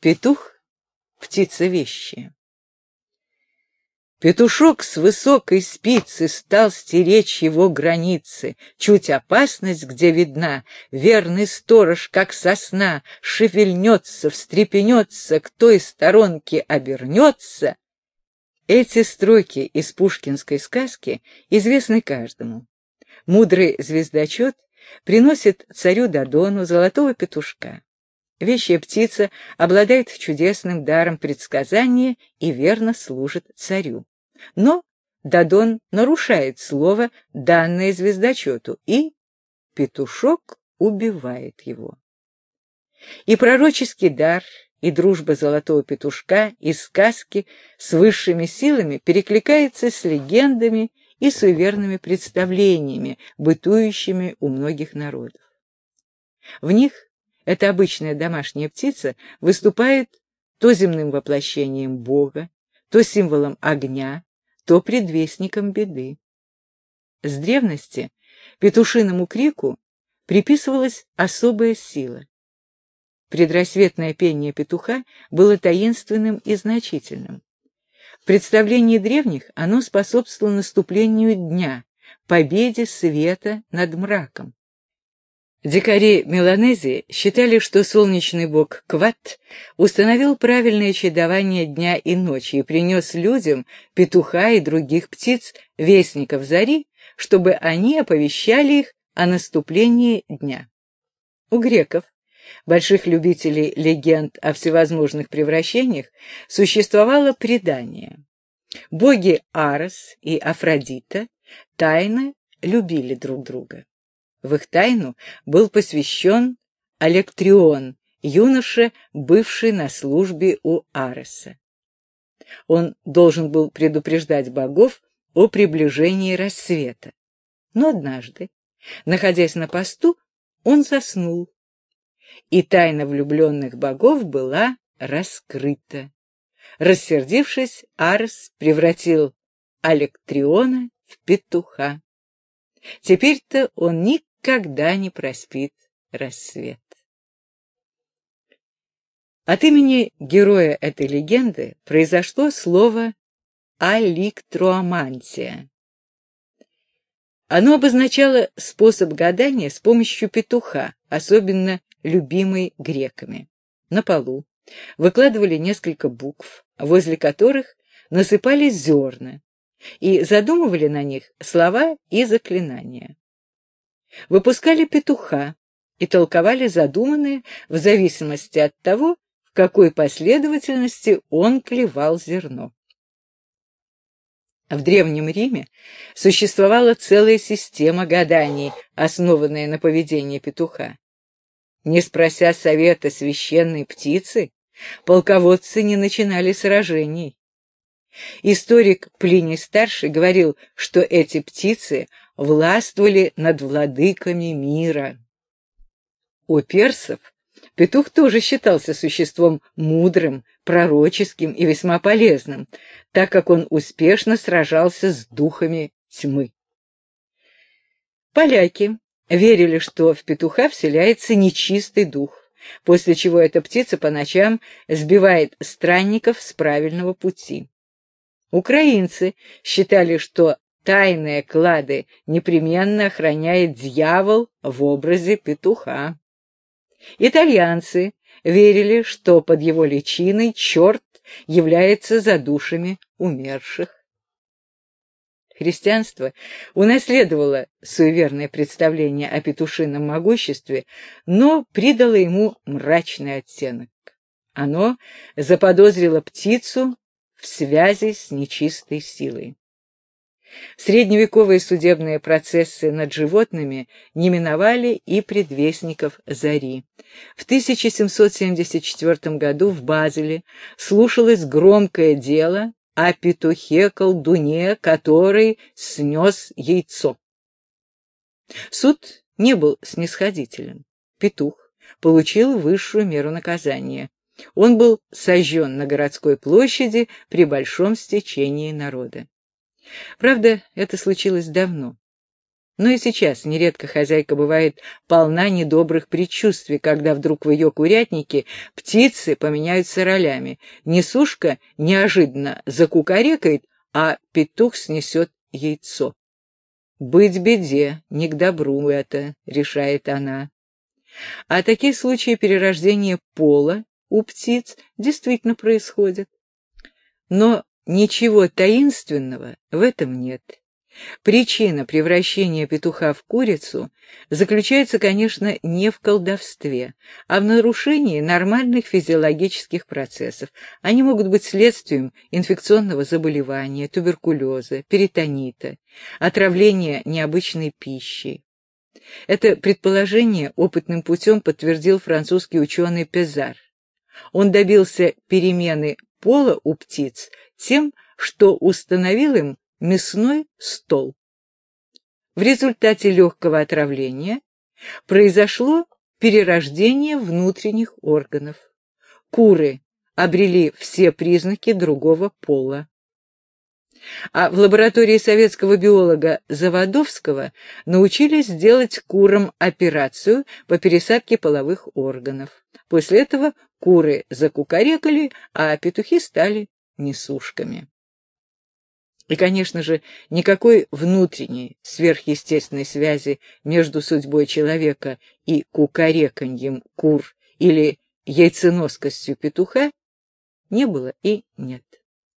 Петух — птица вещая. Петушок с высокой спицы стал стеречь его границы. Чуть опасность, где видна, верный сторож, как сосна, шевельнется, встрепенется, к той сторонке обернется. Эти строки из пушкинской сказки известны каждому. Мудрый звездочет приносит царю Дадону золотого петушка. Вещая птица обладает чудесным даром предсказания и верно служит царю. Но Дадон нарушает слово, данное звездочету, и петушок убивает его. И пророческий дар, и дружба золотого петушка, и сказки с высшими силами перекликается с легендами и суеверными представлениями, бытующими у многих народов. В них эта обычная домашняя птица выступает то земным воплощением Бога, то символом огня, то предвестником беды. С древности петушиному крику приписывалась особая сила. Предрассветное пение петуха было таинственным и значительным. В представлении древних оно способствовало наступлению дня, победе света над мраком. Дикари Меланезии считали, что солнечный бог Кват установил правильное чередование дня и ночи и принес людям петуха и других птиц, вестников зари, чтобы они оповещали их о наступлении дня. У греков, больших любителей легенд о всевозможных превращениях, существовало предание. Боги Арес и Афродита тайно любили друг друга. В их тайну был посвящен Алектрион, юноша, бывший на службе у Ареса. Он должен был предупреждать богов о приближении рассвета. Но однажды, находясь на посту, он заснул, и тайна влюбленных богов была раскрыта. Рассердившись, Арес превратил Алектриона в петуха. Теперь-то он никогда никогда не проспит рассвет. От имени героя этой легенды произошло слово «аликтроамантия». Оно обозначало способ гадания с помощью петуха, особенно любимый греками. На полу выкладывали несколько букв, возле которых насыпали зерна, и задумывали на них слова и заклинания выпускали петуха и толковали задуманное в зависимости от того, в какой последовательности он клевал зерно. В Древнем Риме существовала целая система гаданий, основанная на поведении петуха. Не спрося совета священной птицы, полководцы не начинали сражений. Историк Плиний-старший говорил, что эти птицы властвовали над владыками мира. У персов петух тоже считался существом мудрым, пророческим и весьма полезным, так как он успешно сражался с духами тьмы. Поляки верили, что в петуха вселяется нечистый дух, после чего эта птица по ночам сбивает странников с правильного пути. Украинцы считали, что тайные клады непременно охраняет дьявол в образе петуха. Итальянцы верили, что под его личиной черт является за душами умерших. Христианство унаследовало суеверное представление о петушином могуществе, но придало ему мрачный оттенок. Оно заподозрило птицу в связи с нечистой силой. Средневековые судебные процессы над животными не миновали и предвестников зари. В 1774 году в Базеле слушалось громкое дело о петухе-колдуне, который снес яйцо. Суд не был снисходителен. Петух получил высшую меру наказания. Он был сожжен на городской площади при большом стечении народа. Правда, это случилось давно. Но и сейчас нередко хозяйка бывает полна недобрых предчувствий, когда вдруг в ее курятнике птицы поменяются ролями. Несушка неожиданно закукарекает, а петух снесет яйцо. «Быть беде, не к добру это», — решает она. А такие случаи перерождения пола у птиц действительно происходят. Но ничего таинственного в этом нет. Причина превращения петуха в курицу заключается, конечно, не в колдовстве, а в нарушении нормальных физиологических процессов. Они могут быть следствием инфекционного заболевания, туберкулеза, перитонита, отравления необычной пищей. Это предположение опытным путем подтвердил французский ученый Пезар. Он добился перемены пола у птиц тем, что установил им мясной стол. В результате легкого отравления произошло перерождение внутренних органов. Куры обрели все признаки другого пола. А в лаборатории советского биолога Заводовского научились делать курам операцию по пересадке половых органов. После этого куры закукарекали, а петухи стали несушками. И, конечно же, никакой внутренней сверхъестественной связи между судьбой человека и кукареканьем кур или яйценоскостью петуха не было и нет.